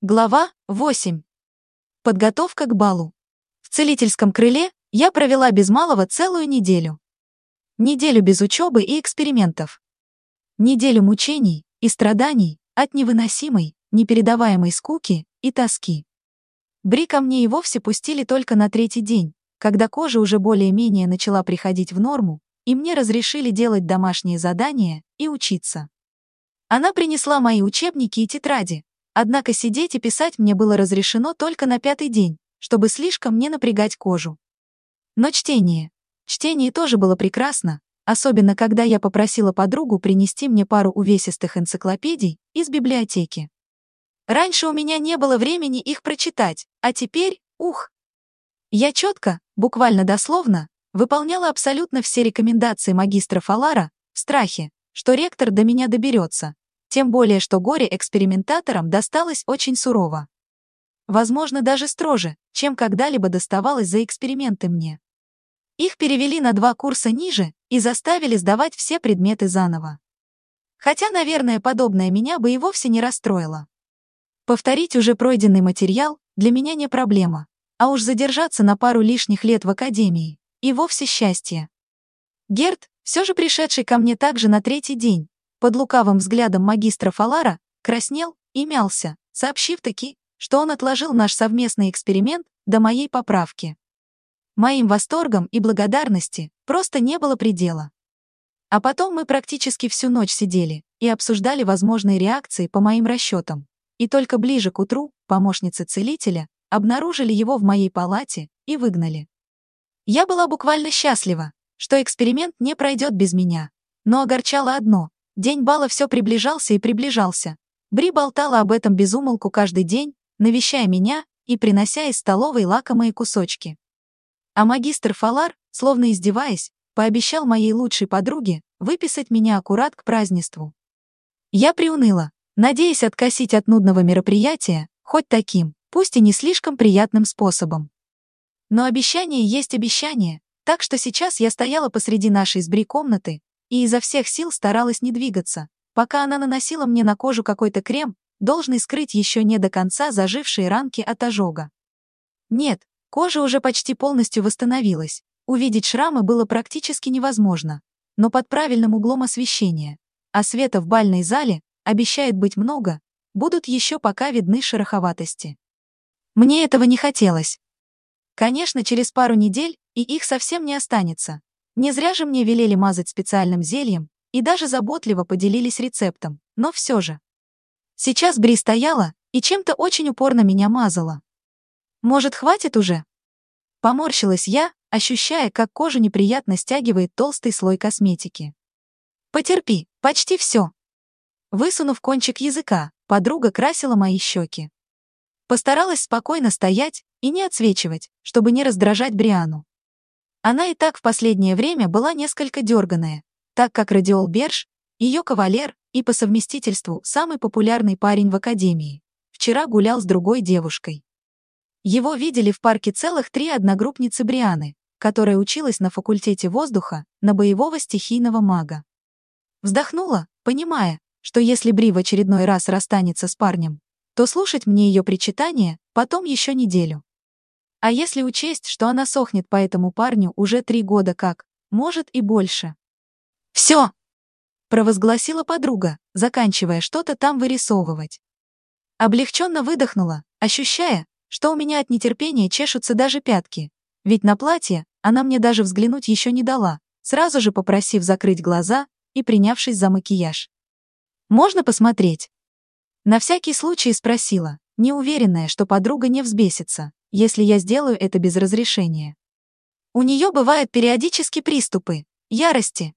Глава 8. Подготовка к балу. В целительском крыле я провела без малого целую неделю. Неделю без учебы и экспериментов. Неделю мучений и страданий от невыносимой, непередаваемой скуки и тоски. Бри ко мне и вовсе пустили только на третий день, когда кожа уже более-менее начала приходить в норму, и мне разрешили делать домашние задания и учиться. Она принесла мои учебники и тетради, Однако сидеть и писать мне было разрешено только на пятый день, чтобы слишком не напрягать кожу. Но чтение. Чтение тоже было прекрасно, особенно когда я попросила подругу принести мне пару увесистых энциклопедий из библиотеки. Раньше у меня не было времени их прочитать, а теперь, ух! Я четко, буквально дословно, выполняла абсолютно все рекомендации магистра Фалара в страхе, что ректор до меня доберется, тем более, что горе-экспериментаторам досталось очень сурово. Возможно, даже строже, чем когда-либо доставалось за эксперименты мне. Их перевели на два курса ниже и заставили сдавать все предметы заново. Хотя, наверное, подобное меня бы и вовсе не расстроило. Повторить уже пройденный материал для меня не проблема, а уж задержаться на пару лишних лет в академии и вовсе счастье. Герд, все же пришедший ко мне также на третий день, под лукавым взглядом магистра Фалара, краснел и мялся, сообщив таки, что он отложил наш совместный эксперимент до моей поправки. Моим восторгом и благодарности просто не было предела. А потом мы практически всю ночь сидели и обсуждали возможные реакции по моим расчетам. И только ближе к утру помощницы целителя обнаружили его в моей палате и выгнали. Я была буквально счастлива, что эксперимент не пройдет без меня, но огорчало одно День бала все приближался и приближался. Бри болтала об этом безумолку каждый день, навещая меня и принося из столовой лакомые кусочки. А магистр Фалар, словно издеваясь, пообещал моей лучшей подруге выписать меня аккурат к празднеству. Я приуныла, надеясь откосить от нудного мероприятия, хоть таким, пусть и не слишком приятным способом. Но обещание есть обещание, так что сейчас я стояла посреди нашей с Бри комнаты, и изо всех сил старалась не двигаться, пока она наносила мне на кожу какой-то крем, должный скрыть еще не до конца зажившие ранки от ожога. Нет, кожа уже почти полностью восстановилась, увидеть шрамы было практически невозможно, но под правильным углом освещения, а света в бальной зале обещает быть много, будут еще пока видны шероховатости. Мне этого не хотелось. Конечно, через пару недель и их совсем не останется, не зря же мне велели мазать специальным зельем и даже заботливо поделились рецептом, но все же. Сейчас Бри стояла и чем-то очень упорно меня мазала. Может, хватит уже? Поморщилась я, ощущая, как кожа неприятно стягивает толстый слой косметики. Потерпи, почти все. Высунув кончик языка, подруга красила мои щеки. Постаралась спокойно стоять и не отсвечивать, чтобы не раздражать Бриану. Она и так в последнее время была несколько дерганая, так как Радиол Берж, ее кавалер и по совместительству самый популярный парень в академии, вчера гулял с другой девушкой. Его видели в парке целых три одногруппницы Брианы, которая училась на факультете воздуха на боевого стихийного мага. Вздохнула, понимая, что если Бри в очередной раз расстанется с парнем, то слушать мне ее причитания потом еще неделю. А если учесть, что она сохнет по этому парню уже три года как, может и больше. «Все!» — провозгласила подруга, заканчивая что-то там вырисовывать. Облегченно выдохнула, ощущая, что у меня от нетерпения чешутся даже пятки, ведь на платье она мне даже взглянуть еще не дала, сразу же попросив закрыть глаза и принявшись за макияж. «Можно посмотреть?» На всякий случай спросила, неуверенная, что подруга не взбесится если я сделаю это без разрешения. У нее бывают периодически приступы, ярости.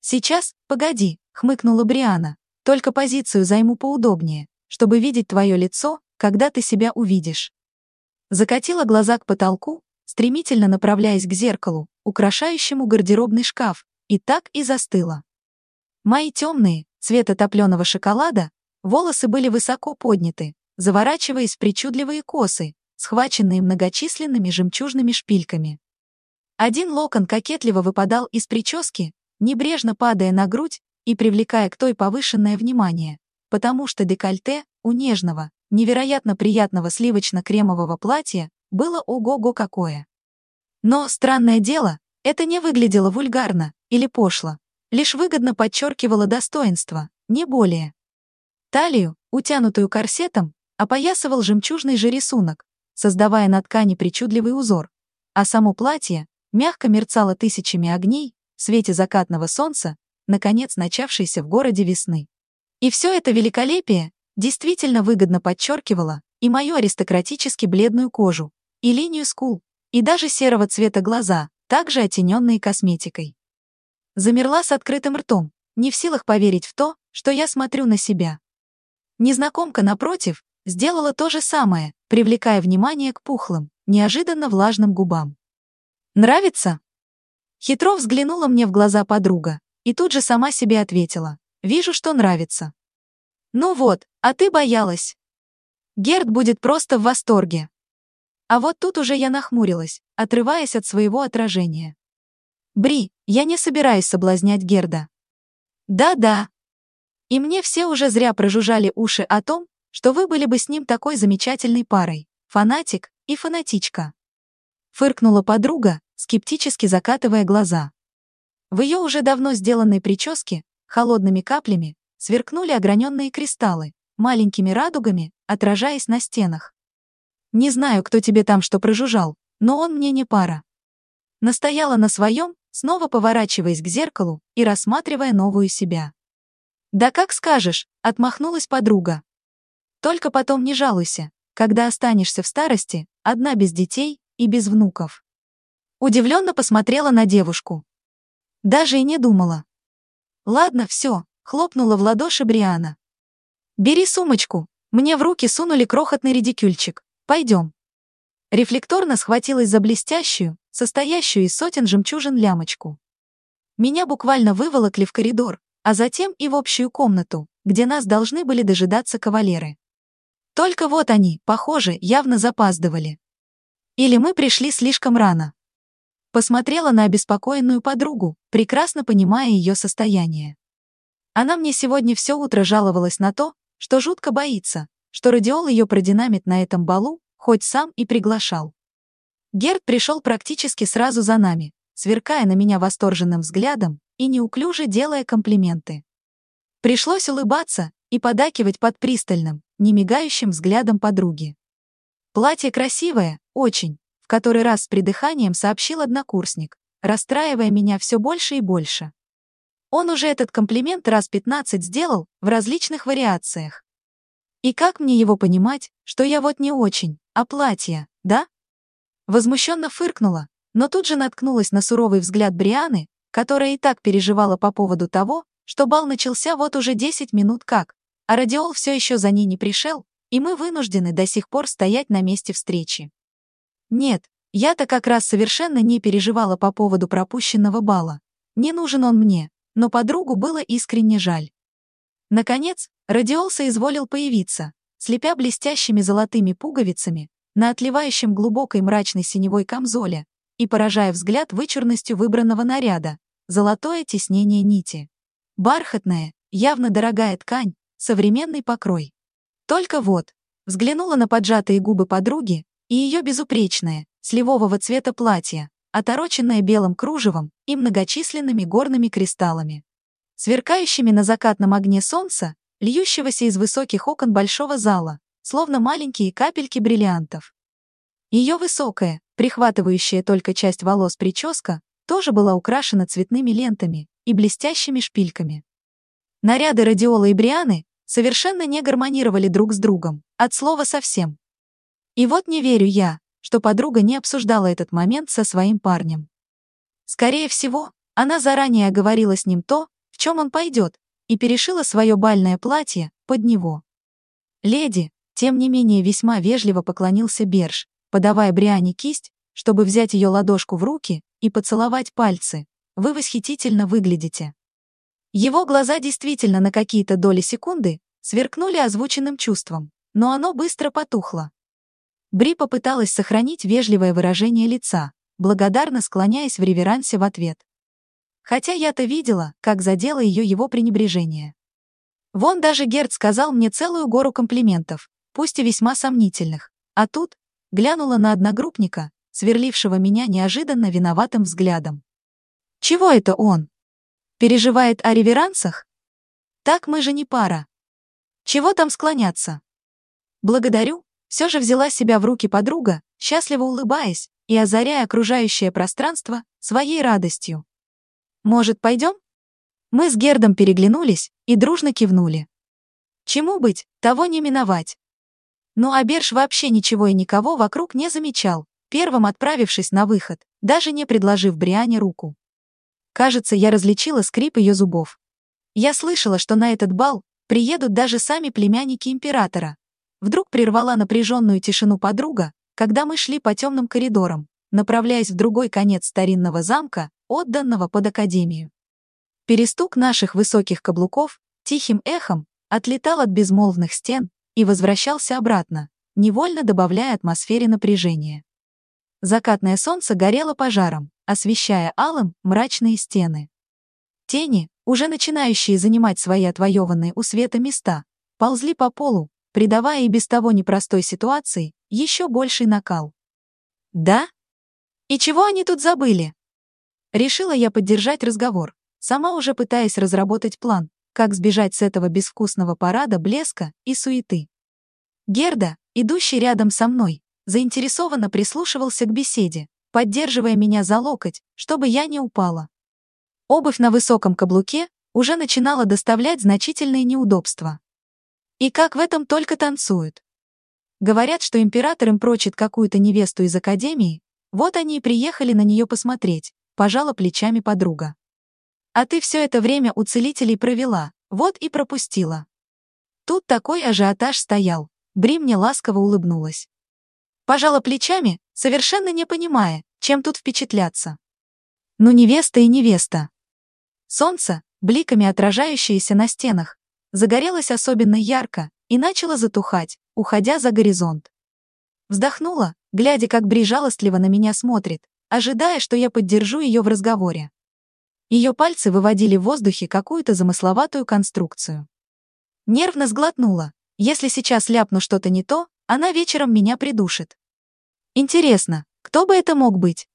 Сейчас, погоди, хмыкнула Бриана, только позицию займу поудобнее, чтобы видеть твое лицо, когда ты себя увидишь. Закатила глаза к потолку, стремительно направляясь к зеркалу, украшающему гардеробный шкаф, и так и застыла. Мои темные, цвета топленого шоколада, волосы были высоко подняты, заворачиваясь в причудливые косы, схваченные многочисленными жемчужными шпильками. Один локон кокетливо выпадал из прически, небрежно падая на грудь и привлекая к той повышенное внимание, потому что декольте у нежного, невероятно приятного сливочно-кремового платья было ого-го какое. Но, странное дело, это не выглядело вульгарно или пошло, лишь выгодно подчеркивало достоинство, не более. Талию, утянутую корсетом, опоясывал жемчужный же рисунок, создавая на ткани причудливый узор, а само платье мягко мерцало тысячами огней в свете закатного солнца, наконец начавшейся в городе весны. И все это великолепие действительно выгодно подчеркивало и мою аристократически бледную кожу, и линию скул, и даже серого цвета глаза, также оттененные косметикой. Замерла с открытым ртом, не в силах поверить в то, что я смотрю на себя. Незнакомка, напротив, сделала то же самое, привлекая внимание к пухлым, неожиданно влажным губам. «Нравится?» Хитро взглянула мне в глаза подруга и тут же сама себе ответила. «Вижу, что нравится». «Ну вот, а ты боялась». Герд будет просто в восторге. А вот тут уже я нахмурилась, отрываясь от своего отражения. «Бри, я не собираюсь соблазнять Герда». «Да-да». И мне все уже зря прожужжали уши о том, что вы были бы с ним такой замечательной парой, фанатик и фанатичка. Фыркнула подруга, скептически закатывая глаза. В ее уже давно сделанной прическе, холодными каплями, сверкнули ограненные кристаллы, маленькими радугами, отражаясь на стенах. Не знаю, кто тебе там что прожужжал, но он мне не пара. Настояла на своем, снова поворачиваясь к зеркалу и рассматривая новую себя. «Да как скажешь», — отмахнулась подруга. Только потом не жалуйся, когда останешься в старости, одна без детей и без внуков. Удивленно посмотрела на девушку. Даже и не думала. Ладно, все, хлопнула в ладоши Бриана. Бери сумочку, мне в руки сунули крохотный редикюльчик. Пойдем. Рефлекторно схватилась за блестящую, состоящую из сотен жемчужин лямочку. Меня буквально выволокли в коридор, а затем и в общую комнату, где нас должны были дожидаться кавалеры. Только вот они, похоже, явно запаздывали. Или мы пришли слишком рано. Посмотрела на обеспокоенную подругу, прекрасно понимая ее состояние. Она мне сегодня все утро жаловалась на то, что жутко боится, что радиол ее продинамит на этом балу, хоть сам и приглашал. Герд пришел практически сразу за нами, сверкая на меня восторженным взглядом и неуклюже делая комплименты. Пришлось улыбаться и подакивать под пристальным, немигающим взглядом подруги. Платье красивое, очень, в который раз с придыханием сообщил однокурсник, расстраивая меня все больше и больше. Он уже этот комплимент раз пятнадцать сделал в различных вариациях. И как мне его понимать, что я вот не очень, а платье, да? Возмущенно фыркнула, но тут же наткнулась на суровый взгляд Брианы, которая и так переживала по поводу того, что бал начался вот уже 10 минут как, а радиол все еще за ней не пришел, и мы вынуждены до сих пор стоять на месте встречи. Нет, я-то как раз совершенно не переживала по поводу пропущенного бала. Не нужен он мне, но подругу было искренне жаль. Наконец, радиол соизволил появиться, слепя блестящими золотыми пуговицами на отливающем глубокой мрачной синевой камзоле и поражая взгляд вычурностью выбранного наряда, золотое тиснение нити. Бархатная, явно дорогая ткань, современный покрой. Только вот, взглянула на поджатые губы подруги и ее безупречное, сливового цвета платье, отороченное белым кружевом и многочисленными горными кристаллами. Сверкающими на закатном огне солнца, льющегося из высоких окон большого зала, словно маленькие капельки бриллиантов. Ее высокая, прихватывающая только часть волос прическа, тоже была украшена цветными лентами и блестящими шпильками. Наряды Радиола и Брианы совершенно не гармонировали друг с другом, от слова совсем. И вот не верю я, что подруга не обсуждала этот момент со своим парнем. Скорее всего, она заранее оговорила с ним то, в чем он пойдет, и перешила свое бальное платье под него. Леди, тем не менее, весьма вежливо поклонился Берж, подавая Бриане кисть, чтобы взять ее ладошку в руки и поцеловать пальцы. Вы восхитительно выглядите. Его глаза действительно на какие-то доли секунды сверкнули озвученным чувством, но оно быстро потухло. Бри попыталась сохранить вежливое выражение лица, благодарно склоняясь в реверансе в ответ. Хотя я-то видела, как задело ее его пренебрежение. Вон даже Герд сказал мне целую гору комплиментов, пусть и весьма сомнительных. А тут глянула на одногруппника, сверлившего меня неожиданно виноватым взглядом. Чего это он? Переживает о реверансах? Так мы же не пара. Чего там склоняться? Благодарю, все же взяла себя в руки подруга, счастливо улыбаясь и озаряя окружающее пространство своей радостью. Может, пойдем? Мы с Гердом переглянулись и дружно кивнули. Чему быть, того не миновать. Ну а Берш вообще ничего и никого вокруг не замечал, первым отправившись на выход, даже не предложив Бриане руку. Кажется, я различила скрип ее зубов. Я слышала, что на этот бал приедут даже сами племянники императора. Вдруг прервала напряженную тишину подруга, когда мы шли по темным коридорам, направляясь в другой конец старинного замка, отданного под академию. Перестук наших высоких каблуков тихим эхом отлетал от безмолвных стен и возвращался обратно, невольно добавляя атмосфере напряжения. Закатное солнце горело пожаром, освещая алым мрачные стены. Тени, уже начинающие занимать свои отвоеванные у света места, ползли по полу, придавая и без того непростой ситуации еще больший накал. «Да? И чего они тут забыли?» Решила я поддержать разговор, сама уже пытаясь разработать план, как сбежать с этого безвкусного парада блеска и суеты. Герда, идущий рядом со мной, заинтересованно прислушивался к беседе, поддерживая меня за локоть, чтобы я не упала. Обувь на высоком каблуке уже начинала доставлять значительные неудобства. И как в этом только танцуют. Говорят, что император им прочит какую-то невесту из академии, вот они и приехали на нее посмотреть, пожала плечами подруга. А ты все это время у целителей провела, вот и пропустила. Тут такой ажиотаж стоял, Бри мне ласково улыбнулась. Пожала плечами, совершенно не понимая, чем тут впечатляться. Ну невеста и невеста. Солнце, бликами отражающееся на стенах, загорелось особенно ярко и начало затухать, уходя за горизонт. Вздохнула, глядя, как Бри жалостливо на меня смотрит, ожидая, что я поддержу ее в разговоре. Ее пальцы выводили в воздухе какую-то замысловатую конструкцию. Нервно сглотнула. Если сейчас ляпну что-то не то, она вечером меня придушит. Интересно, кто бы это мог быть?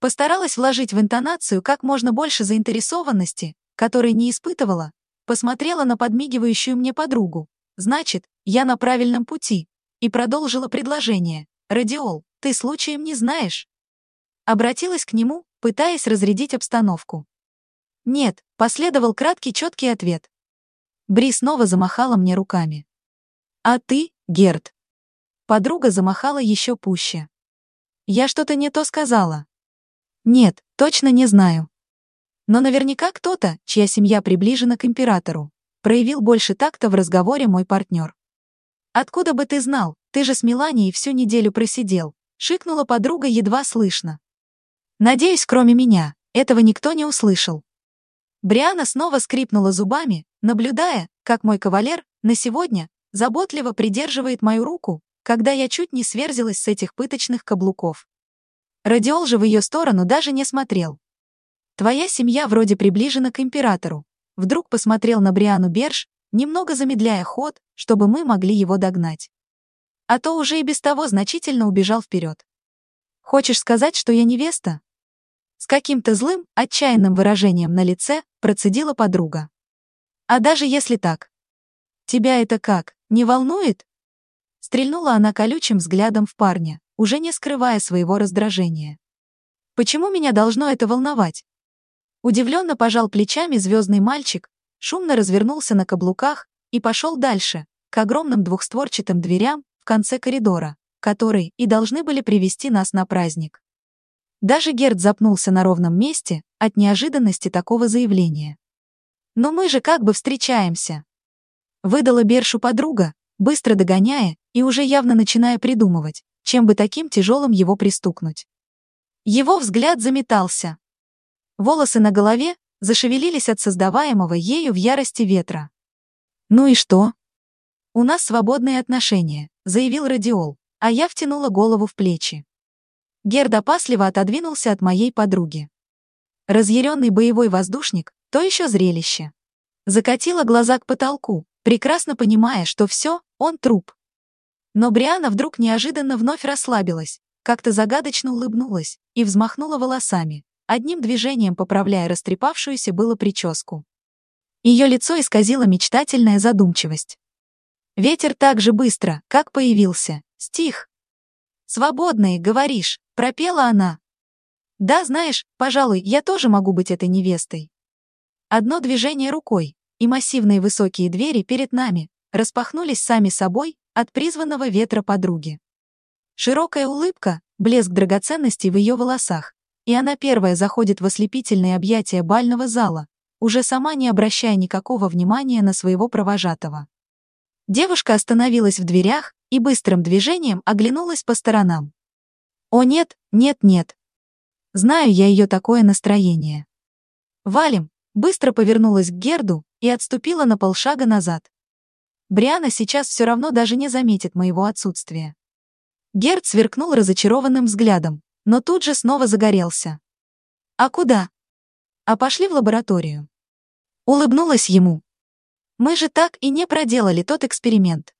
Постаралась вложить в интонацию как можно больше заинтересованности, которой не испытывала, посмотрела на подмигивающую мне подругу, Значит, я на правильном пути. И продолжила предложение. «Радиол, ты случаем не знаешь?» Обратилась к нему, пытаясь разрядить обстановку. «Нет», — последовал краткий четкий ответ. Бри снова замахала мне руками. «А ты, Герд?» Подруга замахала еще пуще. «Я что-то не то сказала». «Нет, точно не знаю». Но наверняка кто-то, чья семья приближена к императору проявил больше такта в разговоре мой партнер. «Откуда бы ты знал? Ты же с Меланией всю неделю просидел», — шикнула подруга едва слышно. «Надеюсь, кроме меня, этого никто не услышал». Бриана снова скрипнула зубами, наблюдая, как мой кавалер на сегодня заботливо придерживает мою руку, когда я чуть не сверзилась с этих пыточных каблуков. Радиол же в ее сторону даже не смотрел. Твоя семья вроде приближена к императору, Вдруг посмотрел на Бриану Берж, немного замедляя ход, чтобы мы могли его догнать. А то уже и без того значительно убежал вперед. «Хочешь сказать, что я невеста?» С каким-то злым, отчаянным выражением на лице процедила подруга. «А даже если так? Тебя это как, не волнует?» Стрельнула она колючим взглядом в парня, уже не скрывая своего раздражения. «Почему меня должно это волновать?» Удивленно пожал плечами звездный мальчик, шумно развернулся на каблуках и пошел дальше, к огромным двухстворчатым дверям в конце коридора, которые и должны были привести нас на праздник. Даже Герд запнулся на ровном месте от неожиданности такого заявления. «Но мы же как бы встречаемся!» Выдала Бершу подруга, быстро догоняя и уже явно начиная придумывать, чем бы таким тяжелым его пристукнуть. Его взгляд заметался, Волосы на голове зашевелились от создаваемого ею в ярости ветра. «Ну и что?» «У нас свободные отношения», — заявил Радиол, а я втянула голову в плечи. Герд опасливо отодвинулся от моей подруги. Разъяренный боевой воздушник — то еще зрелище. Закатила глаза к потолку, прекрасно понимая, что все, он труп. Но Бриана вдруг неожиданно вновь расслабилась, как-то загадочно улыбнулась и взмахнула волосами, одним движением поправляя растрепавшуюся было прическу. Ее лицо исказило мечтательная задумчивость. Ветер так же быстро, как появился, стих. «Свободные, говоришь», — пропела она. «Да, знаешь, пожалуй, я тоже могу быть этой невестой». Одно движение рукой, и массивные высокие двери перед нами распахнулись сами собой от призванного ветра подруги. Широкая улыбка, блеск драгоценностей в ее волосах, и она первая заходит в ослепительные объятия бального зала, уже сама не обращая никакого внимания на своего провожатого. Девушка остановилась в дверях и быстрым движением оглянулась по сторонам. «О нет, нет, нет. Знаю я ее такое настроение». «Валим!» быстро повернулась к Герду и отступила на полшага назад. Бриана сейчас все равно даже не заметит моего отсутствия. Герд сверкнул разочарованным взглядом, но тут же снова загорелся. «А куда?» «А пошли в лабораторию». Улыбнулась ему. «Мы же так и не проделали тот эксперимент.